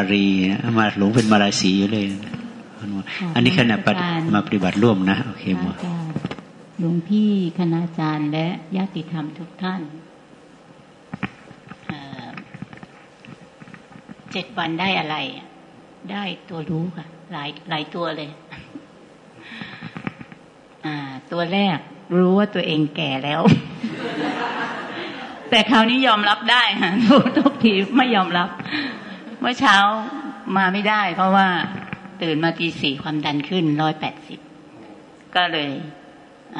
ารีมาหลงเป็นมาราศีอยู่เลยอันนี้ขณะมาปฏิบัติร่วมนะโอเคหมดหลวงพี่คณาจารย์และญาติธรรมทุกท่านเจ็ดวันได้อะไร ได้ตัวรู้ค่ะ หลายหลายตัวเลยอ่าตัวแรกรู้ว่าตัวเองแก่แล้ว แต่คราวนี้ยอมรับได้ค่ะทุกทีไม่ยอมรับ เมื่อเช้ามาไม่ได้ เพราะว่าตื่นมาตีสี่ความดันขึ้นร้อยแปดสิบก็เลยอ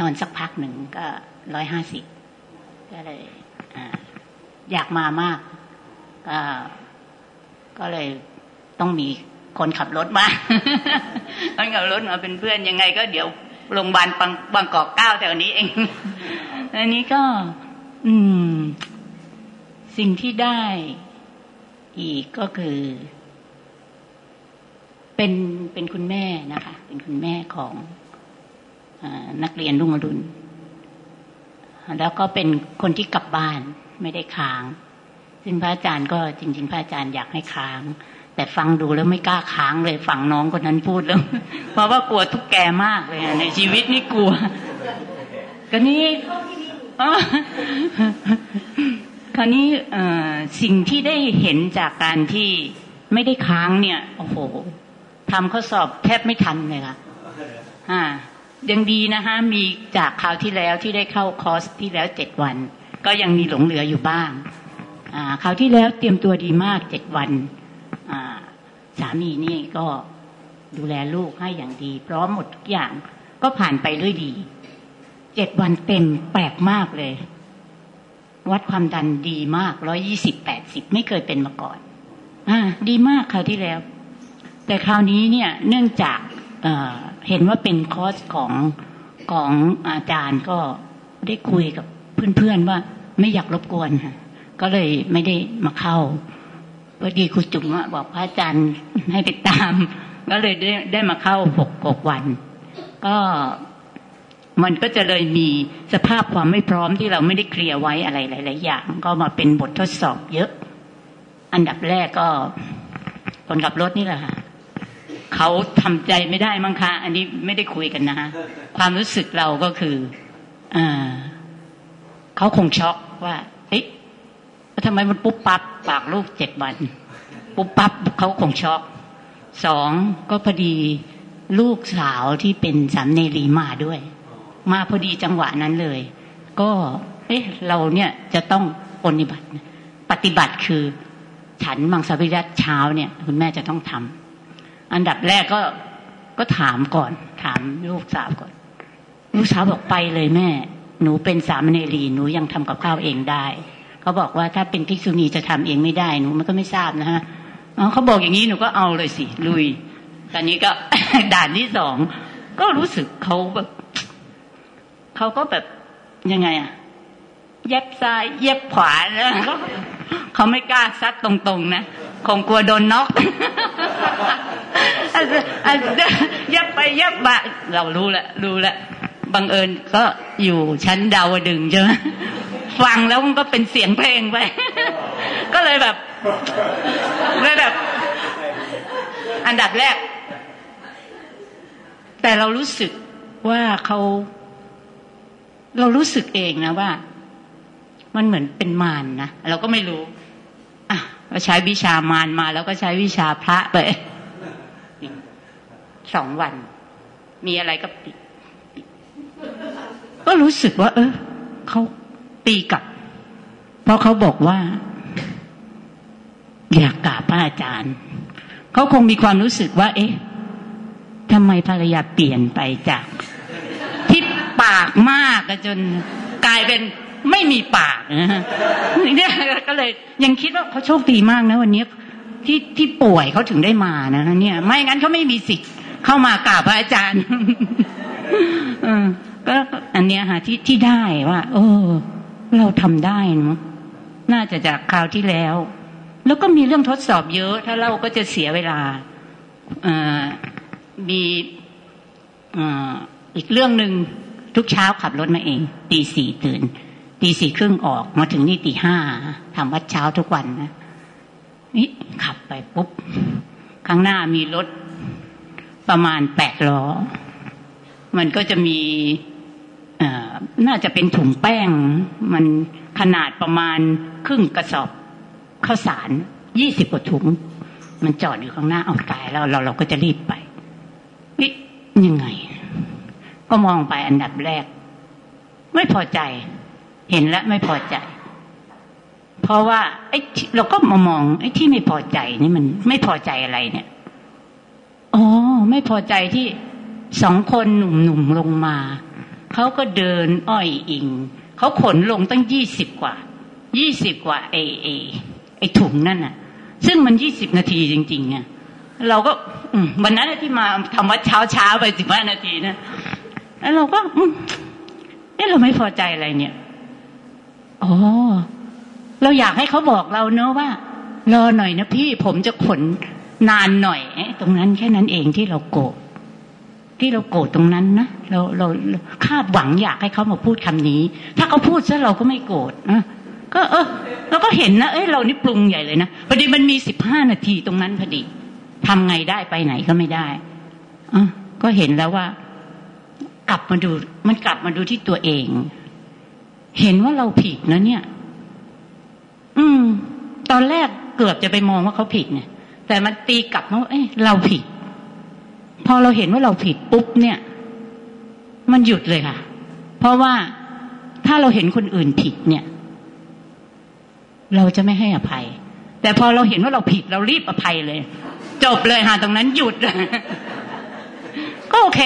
นอนสักพักหนึ่งก็ร้อยห้าสิบก็เลยออยากมามาก ก็ก็เลยต้องมีคนขับรถมาคนขับรถมาเป็นเพื่อนยังไง ก็เดี๋ยวโรงพยาบาลบางบางกอกเก้าแถวนี้เองอันนี้ก็ อืม สิ่งที่ได้ อีกก็คือ เป็นเป็นคุณแม่นะคะ เป็นคุณแม่ของอนักเรียนรุ่งอรุณแล้วก็เป็นคนที่กลับบ้านไม่ได้ค้าง ซึ่งพระอาจารย์ก็จริง ๆ พระอาจารย์อยากให้ค้าง แต่ฟังดูแล้วไม่กล้าค้างเลยฟังน้องคนนั้นพูดแล้ว เพราะว่ากลัวทุกแกมากเลยในชีวิตนี่กลัว ก็นี้ คราวนี้สิ่งที่ได้เห็นจากการที่ไม่ได้ค้างเนี่ย โอ้โหทำข้อสอบแทบไม่ทันเลยค่ะอ่ายังดีนะคะมีจากคราวที่แล้วที่ได้เข้าคอร์สที่แล้วเจ็ดวัน ก็ยังมีหลงเหลืออยู่บ้างอ่าคราวที่แล้วเตรียมตัวดีมากเจ็ดวันสามีนี่ก็ดูแลลูกให้อย่างดี พร้อมหมดทุกอย่างก็ผ่านไปด้วยดีเจ็ดวันเต็มแปลกมากเลย วัดความดันดีมากร้อยี่สิบแปดสิบไม่เคยเป็นมาก่อน อ่า ดีมากคราวที่แล้ว แต่คราวนี้เนี่ย เนื่องจากเเห็นว่าเป็นคอร์สของของอาจารย์ก็ได้คุยกับเพื่อนๆว่าไม่อยากรบกวนค่ะ ก็เลยไม่ได้มาเข้าพอดีครูจุ๋มบอกพระอาจารย์ให้ไปตาม ก็เลยได้ได้มาเข้าหกหกวัน ก็ มันก็จะเลยมีสภาพความไม่พร้อมที่เราไม่ได้เคลียร์ไว้อะไรหลาย ๆ อย่าง ก็มาเป็นบททดสอบเยอะ อันดับแรกก็คนขับรถนี่แหละค่ะเขาทำใจไม่ได้มั้งคะ อันนี้ไม่ได้คุยกันนะฮะความรู้สึกเราก็คืออ่าเขาคงช็อกว่าเฮ้ยทำไมมันปุ๊บปั๊บปากลูกเจ็ดวัน ปุ๊บปั๊บเขาคงช็อกสองก็พอดีลูกสาวที่เป็นสามเนรีมาด้วย มาพอดีจังหวะนั้นเลย ก็เอ๊ะเราเนี่ยจะต้องปฏิบัติ ปฏิบัติคือ ฉันมังสวิรัตเช้าเนี่ย คุณแม่จะต้องทำอันดับแรกก็ก็ถามก่อน ถามลูกสาวก่อน ลูกสาวบอกไปเลยแม่ หนูเป็นสามเณรีหนูยังทำกับข้าวเองได้เขาบอกว่าถ้าเป็นภิกษุณีจะทำเองไม่ได้หนูมันก็ไม่ทราบนะฮะเขาบอกอย่างนี้หนูก็เอาเลยสิลุยตอนนี้ก็ด่านที่สองก็รู้สึกเขาแบบ เขาก็แบบยังไงอะเย็บซ้ายเย็บขวานะเขาไม่กล้าซัดตรงๆนะคงกลัวโดนน็อกเย็บไปเย็บมาเรารู้แหละรู้แหละบังเอิญก็อยู่ชั้นดาวดึงใช่ไหมฟังแล้วมันก็เป็นเสียงเพลงไป ก็เลยแบบเลยแบบ อันดับแรก แต่เรารู้สึกว่าเขา เรารู้สึกเองนะว่า มันเหมือนเป็นมารนนะเราก็ไม่รู้อะก็ใช้วิชามารมา แล้วก็ใช้วิชาพระไปสองวัน มีอะไรก็ปิดก็รู้สึกว่า เออเขาตีกลับ เพราะเขาบอกว่า อยากกราบพระอาจารย์เขาคงมีความรู้สึกว่า เอ๊ะทำไมภรรยาเปลี่ยนไปจาก ปากมากจนกลายเป็นไม่มีปากนะเนี่ยก็เลยยังคิดว่าเขาโชคดีมากนะวันนี้ที่ที่ป่วยเขาถึงได้มานะเนี่ย ไม่งั้นเขาไม่มีสิทธิ์เข้ามากราบพระอาจารย์ก็อันเนี้ยค่ะที่ที่ได้ว่า เออ เราทำได้เนาะน่าจะจากคราวที่แล้ว แล้วก็มีเรื่องทดสอบเยอะ ถ้าเราก็จะเสียเวลามีอีกเรื่องหนึ่ง ทุกเช้าขับรถมาเองตีสี่ตื่นตีสี่ครึ่งออกมาถึงนี่ตีห้าทำวัดเช้าทุกวันนะนี่ขับไปปุ๊บข้างหน้ามีรถประมาณแปดล้อ มันก็จะมีน่าจะเป็นถุงแป้ง มันขนาดประมาณครึ่งกระสอบข้าวสารยี่สิบกว่าถุง มันจอดอยู่ข้างหน้าเอาตายแล้วเราเราก็จะรีบไปวิยังไง ก็มองไปอันดับแรก ไม่พอใจ เห็นแล้วไม่พอใจ เพราะว่าไอ้เราก็มามองไอ้ที่ไม่พอใจนี่มันไม่พอใจอะไรเนี่ยอ๋อไม่พอใจที่สองคนหนุ่มๆลงมาเขาก็เดินอ้อยอิงเขาขนลงตั้งยี่สิบกว่ายี่สิบกว่าเอเอไอถุงนั่นน่ะ ซึ่งมันยี่สิบนาทีจริงๆเนี่ยเราก็วันนั้นที่มาทำวัดเช้าเช้าไปสิบห้านาทีนะ แล้วเราก็เอ๊ะเราไม่พอใจอะไรเนี่ยอ๋อเราอยากให้เขาบอกเราเนอะว่า รอหน่อยนะพี่ผมจะขนนานหน่อยตรงนั้นแค่นั้นเองที่เราโกรธที่เราโกรธตรงนั้นนะเราเราคาดหวังอยากให้เขามาพูดคำนี้ ถ้าเขาพูดซะเราก็ไม่โกรธนะก็เออเราก็เห็นนะเอ้ยเรานี่ปรุงใหญ่เลยนะพอดีมันมีสิบห้านาทีตรงนั้นพอดีทำไงได้ไปไหนก็ไม่ได้อะก็เห็นแล้วว่า กลับมาดู มันกลับมาดูที่ตัวเอง เห็นว่าเราผิดนะเนี่ย อืม ตอนแรกเกือบจะไปมองว่าเขาผิดเนี่ย แต่มันตีกลับว่าเอ้ยเราผิด พอเราเห็นว่าเราผิดปุ๊บเนี่ย มันหยุดเลยค่ะ เพราะว่าถ้าเราเห็นคนอื่นผิดเนี่ย เราจะไม่ให้อภัย แต่พอเราเห็นว่าเราผิด เรารีบอภัยเลย จบเลยค่ะตรงนั้นหยุดก็โอเค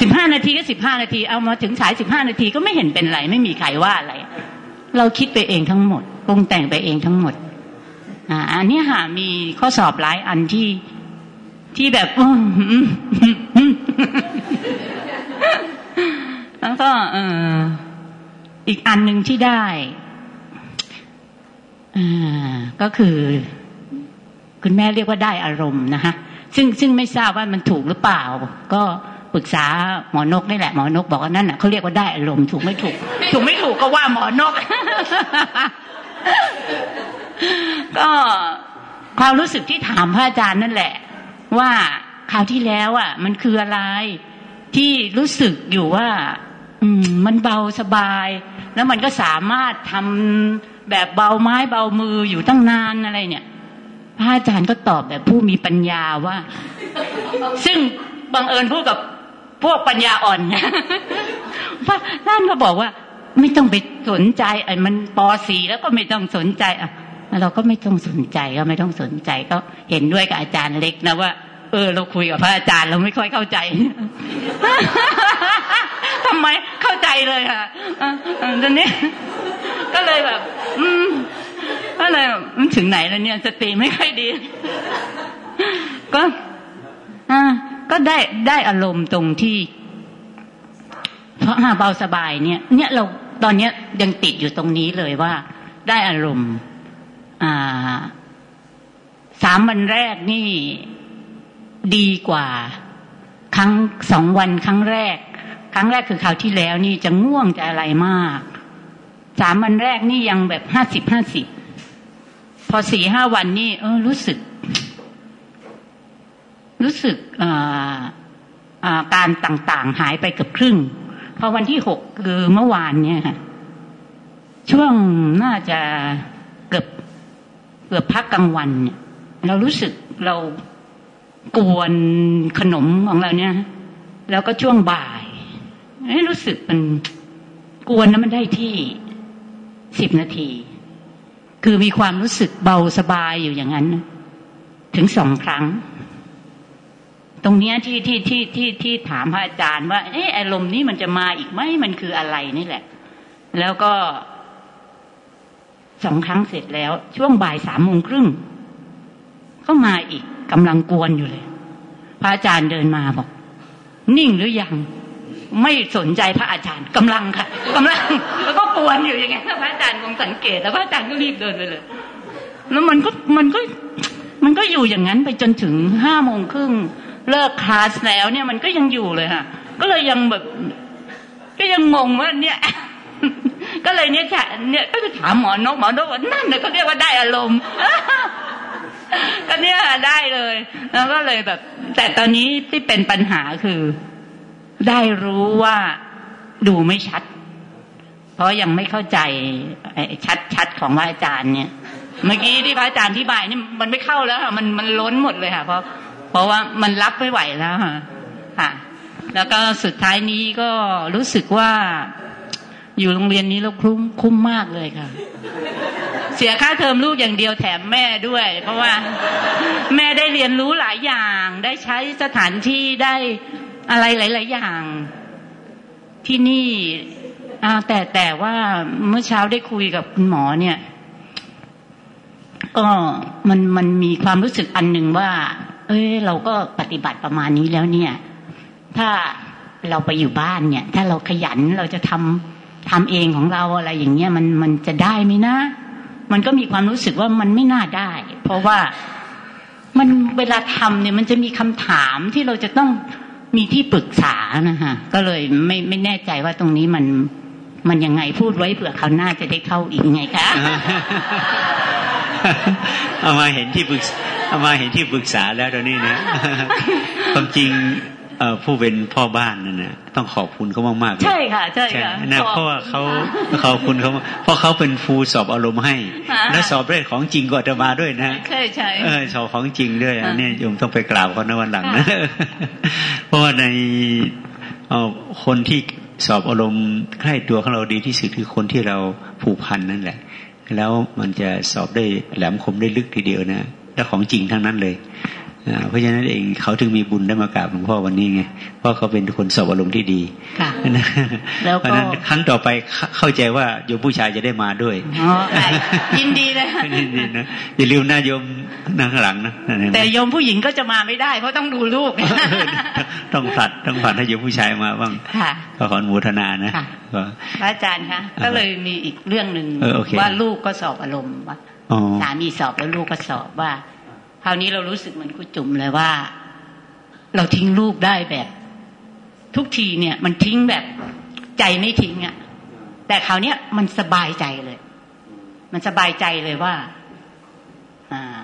สิบห้านาทีก็สิบห้านาทีเอามาถึงสายสิบห้านาทีก็ไม่เห็นเป็นไร ไม่มีใครว่าอะไร เราคิดไปเองทั้งหมดปรุงแต่งไปเองทั้งหมดอันนี้ค่ะมีข้อสอบหลายอันที่ที่แบบแล้วก็เอออีกอันหนึ่งที่ได้ก็คือ คุณแม่เรียกว่าได้อารมณ์นะคะซึ่งซึ่งไม่ทราบว่ามันถูกหรือเปล่า ก็ ปรึกษาหมอนกนี่แหละหมอนกบอกว่านั่นน่ะเขาเรียกว่าได้อารมณ์ถูกไม่ถูก ถูกไม่ถูกก็ว่าหมอนก ก็ความรู้สึกที่ถามพระอาจารย์นั่นแหละ ว่าคราวที่แล้วอะ มันคืออะไรที่รู้สึกอยู่ว่า อืม มันเบาสบาย แล้วมันก็สามารถทำแบบเบาไม้เบามืออยู่ตั้งนานอะไรเนี่ย พระอาจารย์ก็ตอบแบบผู้มีปัญญาว่า ซึ่งบังเอิญพูดกับ พวกปัญญาอ่อนเนี่ยพระท่านก็บอกว่า ไม่ต้องไปสนใจไอ้มันปสีแล้วก็ไม่ต้องสนใจอะเราก็ไม่ต้องสนใจก็ไม่ต้องสนใจก็เห็นด้วยกับอาจารย์เล็กนะว่า เออ เราคุยกับพระอาจารย์เราไม่ค่อยเข้าใจทำไมเข้าใจเลยค่ะตอนนี้ ก็เลยแบบ อืมก็เลยมันถึงไหนแล้วเนี่ยสติไม่ค่อยดี ก็ ก็ได้ได้อารมณ์ตรงที่ เพราะหาเบาสบายเนี่ย เนี่ยเราตอนนี้ยังติดอยู่ตรงนี้เลยว่า ได้อารมณ์สามวันแรกนี่ดีกว่า ครั้งสองวันครั้งแรก ครั้งแรกคือคราวที่แล้วนี่จะง่วงจะอะไรมากสามวันแรกนี่ยังแบบห้าสิบห้าสิบพอสี่ห้าวันนี่เออรู้สึก รู้สึกการต่างๆหายไปเกือบครึ่ง พอวันที่หกคือเมื่อวานเนี่ยช่วงน่าจะเกือบเกือบพักกลางวันเนี่ยเรารู้สึกเรากวนขนมของเราเนี่ย แล้วก็ช่วงบ่ายให้รู้สึกมันกวนแล้วมันได้ที่สิบนาที คือมีความรู้สึกเบาสบายอยู่อย่างนั้น ถึงสองครั้ง ตรงเนี้ยที่ที่ที่ที่ที่ถามพระอาจารย์ว่าเอออารมณ์นี้มันจะมาอีกไหมมันคืออะไรนี่แหละ แล้วก็สองครั้งเสร็จแล้ว ช่วงบ่ายสามโมงครึ่งก็มาอีกกำลังกวนอยู่เลย พระอาจารย์เดินมาบอก นิ่งหรือยัง ไม่สนใจพระอาจารย์กำลังค่ะกำลัง แล้วก็กวนอยู่อย่างเงี้ยพระอาจารย์คงสังเกตแล้วพระอาจารย์ก็รีบเดินไปเลย แล้วมันก็มันก็ มันก็อยู่อย่างนั้นไปจนถึงห้าโมงครึ่ง เลิกคลาสแล้วเนี่ยมันก็ยังอยู่เลยค่ะ ก็เลยยังแบบ ก็ยังงงว่าเนี่ย ก็เลยเนี่ยค่ะเนี่ยก็จะถามหมอนกหมอนกว่านั่นเนี่ยเขาเรียกว่าได้อารมณ์ก็เนี่ยได้เลย แล้วก็เลยแบบ แต่ตอนนี้ที่เป็นปัญหาคือ ได้รู้ว่าดูไม่ชัด เพราะยังไม่เข้าใจชัดชัดของพระอาจารย์เนี่ย เมื่อกี้ที่พระอาจารย์ที่บายนี่มันไม่เข้าแล้วค่ะมันมันล้นหมดเลยค่ะเพราะ เพราะว่ามันรับไม่ไหวแล้วค่ะค่ะ แล้วก็สุดท้ายนี้ก็รู้สึกว่าอยู่โรงเรียนนี้แล้วคุ้มคุ้มมากเลยค่ะ เสียค่าเทอมลูกอย่างเดียวแถมแม่ด้วย เพราะว่าแม่ได้เรียนรู้หลายอย่าง ได้ใช้สถานที่ได้อะไรหลาย ๆ อย่าง ที่นี่แต่แต่ว่าเมื่อเช้าได้คุยกับคุณหมอเนี่ย ก็มันมันมีความรู้สึกอันหนึ่งว่า เอ้ยเราก็ปฏิบัติประมาณนี้แล้วเนี่ย ถ้าเราไปอยู่บ้านเนี่ย ถ้าเราขยันเราจะทำทำเองของเราอะไรอย่างเงี้ยมันมันจะได้ไหมนะ มันก็มีความรู้สึกว่ามันไม่น่าได้ เพราะว่ามันเวลาทำเนี่ย มันจะมีคำถามที่เราจะต้องมีที่ปรึกษานะคะก็เลยไม่ไม่แน่ใจว่าตรงนี้มันมันยังไงพูดไว้เผื่อเขาหน้าจะได้เข้าอีกไงคะเอามาเห็นที่ปรึกเอา มาเห็นที่ปรึกษาแล้วตอนนี้นะความจริงผู้เป็นพ่อบ้านนั่นนะต้องขอบคุณเขามากๆใช่ค่ะ ใช่ค่ะนะเพราะว่าเขาขอบคุณเขาเพราะเขาเป็นครูสอบอารมณ์ให้ และสอบได้ของจริงก็จะมาด้วยนะใช่ใช่เออสอบของจริงด้วยอันนี้โยมต้องไปกราบเขาในวันหลังนะเพราะว่าในคนที่สอบอารมณ์ใกล้ตัวของเราดีที่สุดคือคนที่เราผูกพันนั่นแหละ แล้วมันจะสอบได้แหลมคมได้ลึกทีเดียวนะ และของจริงทั้งนั้นเลยเพราะฉะนั้นเองเขาถึงมีบุญได้มากราบหลวงพ่อวันนี้ไงเพราะเขาเป็นคนสอบอารมณ์ที่ดีค่ะแล้วก็ครั้งต่อไปเข้าใจว่าโยมผู้ชายจะได้มาด้วยยินดีเลยยินดีนะอย่าลืมหน้าโยมนั่งข้างหลังนะแต่โยมผู้หญิงก็จะมาไม่ได้เพราะต้องดูลูก ต้องผัดต้องผัดให้โยมผู้ชายมาบ้างก็ขออนุโมทนานะพระอาจารย์คะก็เลยมีอีกเรื่องหนึ่งว่าลูกก็สอบอารมณ์ว่า สามีสอบแล้วลูกก็สอบว่า คราวนี้เรารู้สึกเหมือนครูจุ๋มเลยว่า เราทิ้งลูกได้แบบ ทุกทีเนี่ย มันทิ้งแบบใจไม่ทิ้งอะ่ะ แต่คราวนี้ยมันสบายใจเลย มันสบายใจเลยว่า อ่า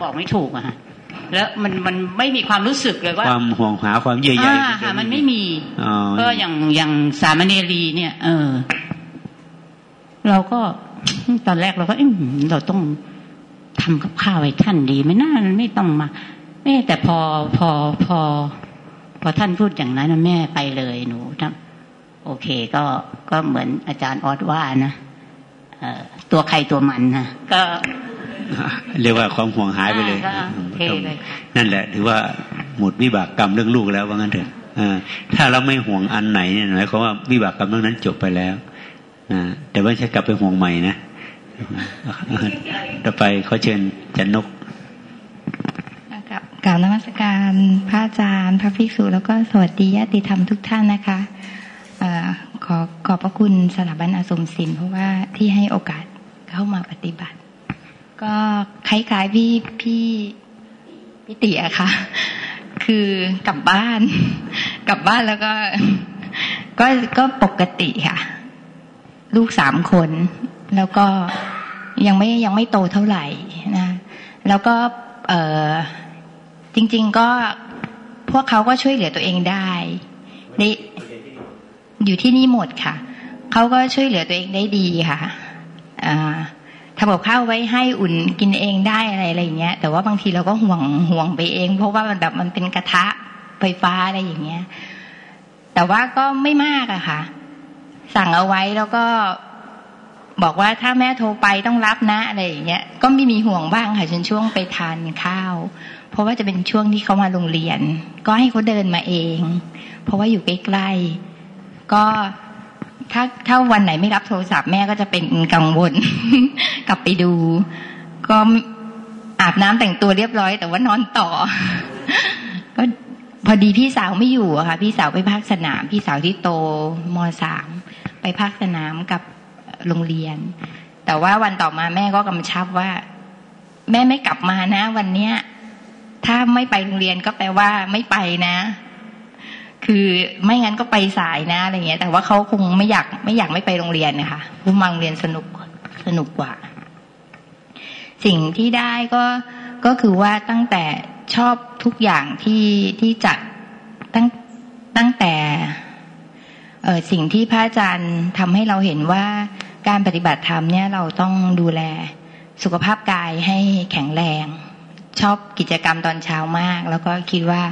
บอกไม่ถูกอะฮะแล้วมันมันไม่มีความรู้สึกเลยว่า ความห่วงหาความเยื่อใยค่ะ มันไม่มีก็อย่างอย่างสามเณรีเนี่ย เออ เราก็ ตอนแรกเราก็เอเราต้องทำกับข้าวให้ท่านดีไม่น่าไม่ต้องมาแม่แต่พอพอพอ พอท่านพูดอย่างนั้นแม่ไปเลยหนูทำโอเคก็ก็เหมือนอาจารย์ออสว่านะตัวใครตัวมันนะก็ เรียกว่าความห่วงหายไปเลย นั่นแหละ ถือว่าหมดวิบากกรรมเรื่องลูกแล้วว่างั้นเถอะถ้าเราไม่ห่วงอันไหนเนี่ยหมายความว่าวิบากกรรมเรื่องนั้นจบไปแล้ว แต่ว่าจะกลับไปห่วงใหม่นะต่อไปเขาเชิญจันนกกล่าวนมัสการพระอาจารย์ พระภิกษุแล้วก็สวัสดีญาติธรรมทุกท่านนะคะอขอขอบพระคุณสถาบันอาสมศิลป์เพราะว่าที่ให้โอกาสเข้ามาปฏิบัติ ก็คล้ายๆพี่พี่พี่เติอะค่ะ คือกลับบ้าน กลับบ้านแล้วก็ ก็ก็ปกติค่ะ ลูกสามคน แล้วก็ยังไม่ยังไม่โตเท่าไหร่นะแล้วก็เออจริง ๆก็พวกเขาก็ช่วยเหลือตัวเองได้ได้อยู่ที่นี่หมดค่ะเขาก็ช่วยเหลือตัวเองได้ดีค่ะทำกับข้าวไว้ให้อุ่นกินเองได้อะไรอะไรเงี้ย แต่ว่าบางทีเราก็ห่วงห่วงไปเอง เพราะว่ามันแบบมันเป็นกระทะไฟฟ้าอะไรอย่างเงี้ย แต่ว่าก็ไม่มากอะค่ะ สั่งเอาไว้แล้วก็บอกว่าถ้าแม่โทรไปต้องรับนะอะไรอย่างเงี้ยก็ไม่มีห่วงบ้างค่ะจนช่วงไปทานข้าว เพราะว่าจะเป็นช่วงที่เขามาโรงเรียน ก็ให้เขาเดินมาเอง เพราะว่าอยู่ใกล้ๆก็ถ้าถ้าวันไหนไม่รับโทรศัพท์แม่ก็จะเป็นกังวล กลับไปดู ก็อาบน้ำแต่งตัวเรียบร้อย แต่ว่านอนต่อ ก็ พอดีพี่สาวไม่อยู่อะค่ะ พี่สาวไปภาคสนาม พี่สาวที่โตมสามไปภาคสนามกับโรงเรียน แต่ว่าวันต่อมาแม่ก็กำชับว่า แม่ไม่กลับมานะ วันเนี้ย ถ้าไม่ไปโรงเรียนก็แปลว่าไม่ไปนะ คือไม่งั้นก็ไปสายนะอะไรเงี้ย แต่ว่าเขาคงไม่อยากไม่อยากไม่ไปโรงเรียนนะคะเพราะมาโรงเรียนสนุกสนุกกว่า สิ่งที่ได้ก็ก็คือว่าตั้งแต่ ชอบทุกอย่างที่ที่จัดตั้งตั้งแต่สิ่งที่พระอาจารย์ทำให้เราเห็นว่าการปฏิบัติธรรมเนี่ยเราต้องดูแลสุขภาพกายให้แข็งแรง ชอบกิจกรรมตอนเช้ามาก แล้วก็คิดว่า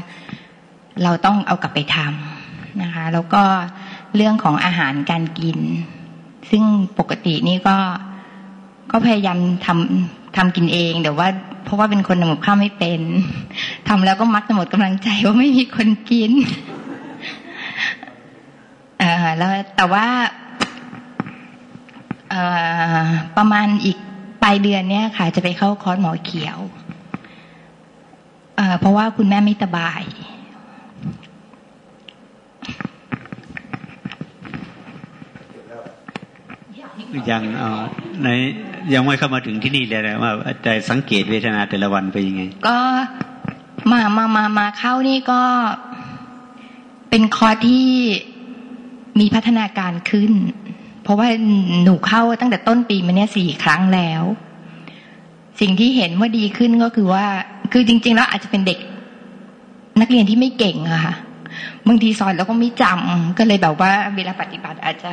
เราต้องเอากลับไปทำนะคะ แล้วก็เรื่องของอาหารการกิน ซึ่งปกตินี่ก็ก็พยายามทำ ทำกินเอง แต่ว่า เพราะว่าเป็นคนทำกับข้าวไม่เป็นทำแล้วก็มักจะหมดกำลังใจว่าไม่มีคนกินเออแล้วแต่ว่าเออประมาณอีกปลายเดือนเนี้ยค่ะ จะไปเข้าคอร์สหมอเขียวเออเพราะว่าคุณแม่ไม่สบายยังเออ ในยังไม่เข้ามาถึงที่นี่เลยนะว่าแต่สังเกตเวทนาแต่ละวันไปยังไง ก็มามามามาเข้านี่ก็เป็นคอร์สที่มีพัฒนาการขึ้น เพราะว่าหนูเข้าตั้งแต่ต้นปีมาเนี้ยสี่ครั้งแล้ว สิ่งที่เห็นว่าดีขึ้นก็คือว่า คือจริง ๆ แล้วอาจจะเป็นเด็กนักเรียนที่ไม่เก่งอะค่ะบางทีสอนแล้วก็ไม่จำก็เลยแบบว่าเวลาปฏิบัติอาจจะ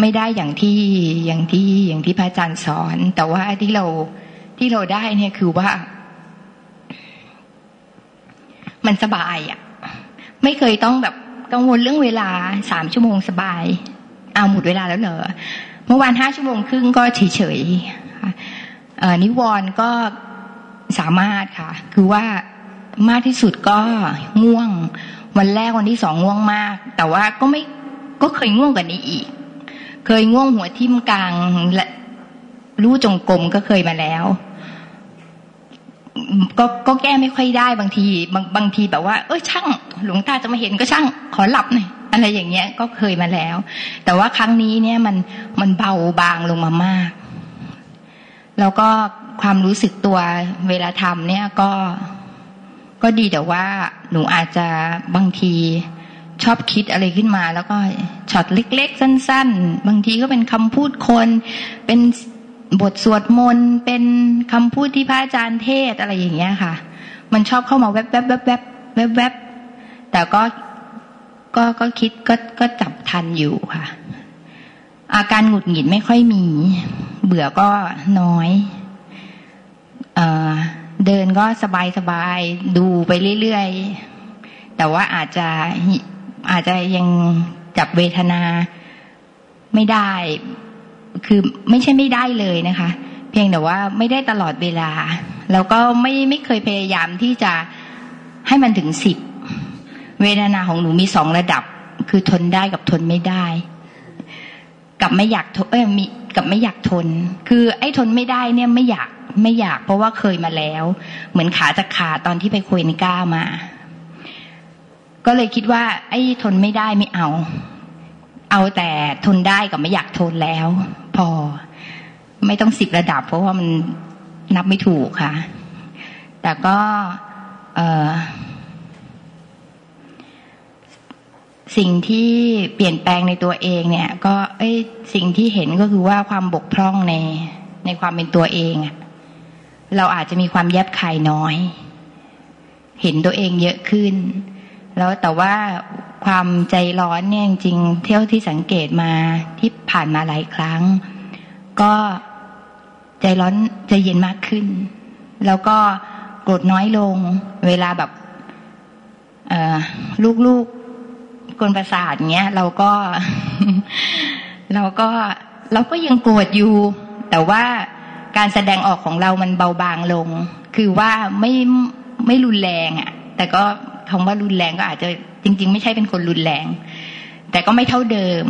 ไม่ได้อย่างที่อย่างที่อย่างที่พระอาจารย์สอน แต่ว่าที่เราที่เราได้เนี่ยคือว่า มันสบายอะ่ะ ไม่เคยต้องแบบกังวลเรื่องเวลาสามชั่วโมงสบายเอาหมดเวลาแล้วเหรอเมื่อวานห้าชั่วโมงครึ่งก็เฉยเฉยนิวรณ์ก็สามารถค่ะ คือว่ามากที่สุดก็ง่วง วันแรกวันที่สองง่วงมาก แต่ว่าก็ไม่ก็เคยง่วงกว่านี้อีก เคยง่วงหัวทิ่มกลางและรู้จงกรมก็เคยมาแล้ว ก็ก็แก้ไม่ค่อยได้บางที บางบางทีแบบว่า เออช่าง หลวงตาจะมาเห็นก็ช่าง ขอหลับหน่อยอะไรอย่างเงี้ย ก็เคยมาแล้ว แต่ว่าครั้งนี้เนี่ยมันมันเบาบางลงมามาก แล้วก็ความรู้สึกตัวเวลาทำเนี่ยก็ก็ดีแต่ว่าหนูอาจจะบางที ชอบคิดอะไรขึ้นมา แล้วก็ช็อตเล็ก ๆ สั้น ๆ บางทีก็เป็นคำพูดคน เป็นบทสวดมนต์เป็นคำพูดที่พระอาจารย์เทศอะไรอย่างเงี้ยค่ะ มันชอบเข้ามาแวบๆแวบๆแวบแวบแแต่ก็ก็ก็คิดก็ก็จับทันอยู่ค่ะ อาการหงุดหงิดไม่ค่อยมี เบื่อก็น้อยเออเดินก็สบายสบายดูไปเรื่อยๆ แต่ว่าอาจจะ อาจจะยังจับเวทนาไม่ได้ คือไม่ใช่ไม่ได้เลยนะคะ เพียงแต่ว่าไม่ได้ตลอดเวลา แล้วก็ไม่ไม่เคยพยายามที่จะให้มันถึงสิบเวทนาของหนูมีสองระดับ คือทนได้กับทนไม่ได้ กับไม่อยากทนเอ้ยมีกับไม่อยากทน คือ ไอ้ทนไม่ได้เนี่ยไม่อยากไม่อยาก เพราะว่าเคยมาแล้ว เหมือนขาจะขาตอนที่ไปคุยนก้ามา ก็เลยคิดว่า ไอ้ทนไม่ได้ไม่เอา เอาแต่ทนได้กับไม่อยากทนแล้ว พอ ไม่ต้องสิบระดับ เพราะว่ามันนับไม่ถูกค่ะ แต่ก็เออสิ่งที่เปลี่ยนแปลงในตัวเองเนี่ย ก็เอ้สิ่งที่เห็นก็คือว่าความบกพร่องในในความเป็นตัวเองเราอาจจะมีความแยบคายน้อย เห็นตัวเองเยอะขึ้น แล้วแต่ว่าความใจร้อนเนี่ยจริงเที่ยวที่สังเกตมาที่ผ่านมาหลายครั้ง ก็ใจร้อนใจเย็นมากขึ้น แล้วก็โกรธน้อยลง เวลาแบบลูกๆกลประสาทเงี้ย เราก็เราก็เราก็ยังโกรธอยู่ แต่ว่าการแสดงออกของเรามันเบาบางลง คือว่าไม่ไม่รุนแรงอะ่ะ แต่ก็ คำว่ารุนแรงก็อาจจะจริง ๆ ไม่ใช่เป็นคนรุนแรง แต่ก็ไม่เท่าเดิม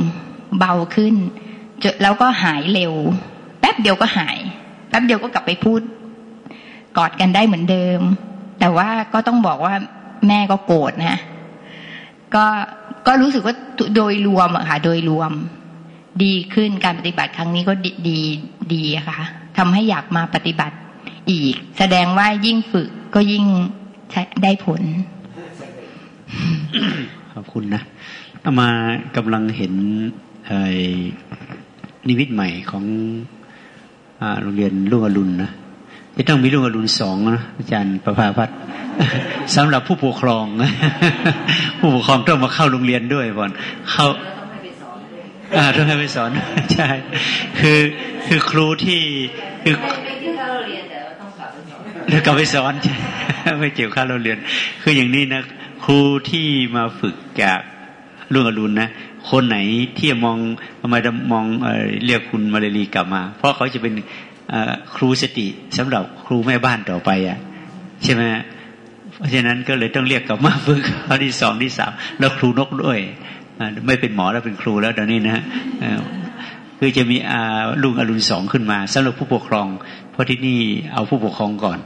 เบาขึ้นแล้วก็หายเร็ว แป๊บเดียวก็หาย แป๊บเดียวก็กลับไปพูด กอดกันได้เหมือนเดิม แต่ว่าก็ต้องบอกว่าแม่ก็โกรธนะก็ก็รู้สึกว่าโดยรวมอะค่ะ โดยรวม ดีขึ้นการปฏิบัติครั้งนี้ก็ดีดีดีค่ะทำให้อยากมาปฏิบัติอีก แสดงว่ายิ่งฝึกก็ยิ่งได้ผล ขอบคุณนะอามากำลังเห็นนิวิตใหม่ของโรงเรียนรุ่งอรุณนะจะต้องมีรุ่งอรุณสองนะอาจารย์ประภาพัฒน์สำหรับผู้ปกครอง ผู้ปกครองต้องมาเข้าโรงเรียนด้วยก่อนเข้าอ่าต้องให้ไปสอนใช่คือคือครูที่คือแล้วกลับไปสอนไม่เกี่ยวค่าเราเรียน คืออย่างนี้นะ ครูที่มาฝึกจากรุ่งอรุณนะคนไหนที่มองทำไมจะมองเเรียกคุณมาเลรีกลับมา เพราะเขาจะเป็นครูสติสำหรับครูแม่บ้านต่อไปอะใช่ไหมเพราะฉะนั้นก็เลยต้องเรียกกลับมาฝึกข้อที่สองที่สามแล้วครูนกด้วยไม่เป็นหมอแล้วเป็นครูแล้วตอนนี้นะคือจะมีลุงอรุณสองขึ้นมาสำหรับผู้ปกครอง เพราะที่นี่เอาผู้ปกครองก่อน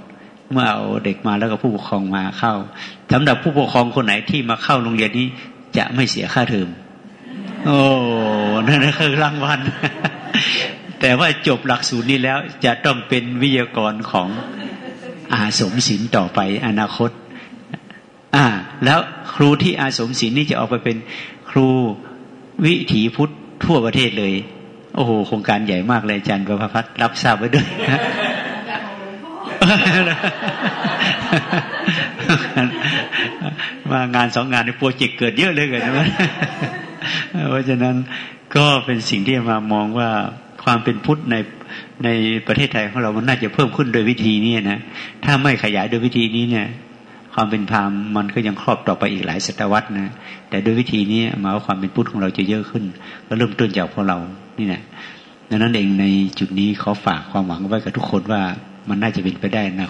เมื่อเอาเด็กมาแล้วก็ผู้ปกครองมาเข้าสำหรับผู้ปกครองคนไหนที่มาเข้าโรงเรียนนี้จะไม่เสียค่าเทอมโอ้นั่นคือรางวัลแต่ว่าจบหลักสูตรนี้แล้วจะต้องเป็นวิทยากรของอาสมศิลป์ต่อไปอนาคต อ่า แล้วครูที่อาสมศิลป์นี่จะออกไปเป็นครูวิถีพุทธทั่วประเทศเลย โอ้โหโครงการใหญ่มากเลยอาจารย์ประพัฒรับทราบไว้ด้วย มางานสองงานในโปรเจกต์เกิดเยอะเลยเกันนะเพราะฉะนั้นก็เป็นสิ่งที่มามองว่าความเป็นพุทธในในประเทศไทยของเรามันน่าจะเพิ่มขึ้นโดยวิธีนี้นะถ้าไม่ขยายโดยวิธีนี้เนี่ย ความเป็นพราหมณ์มันก็ยังครอบต่อไปอีกหลายศตวรรษนะแต่โดยวิธีนี้มาว่าความเป็นพุทธของเราจะเยอะขึ้น ก็เริ่มต้นจากพวกเรานี่แหละดังนั้นเองในจุดนี้ขอฝากความหวังไว้กับทุกคนว่า มันน่าจะเป็นไปได้นะ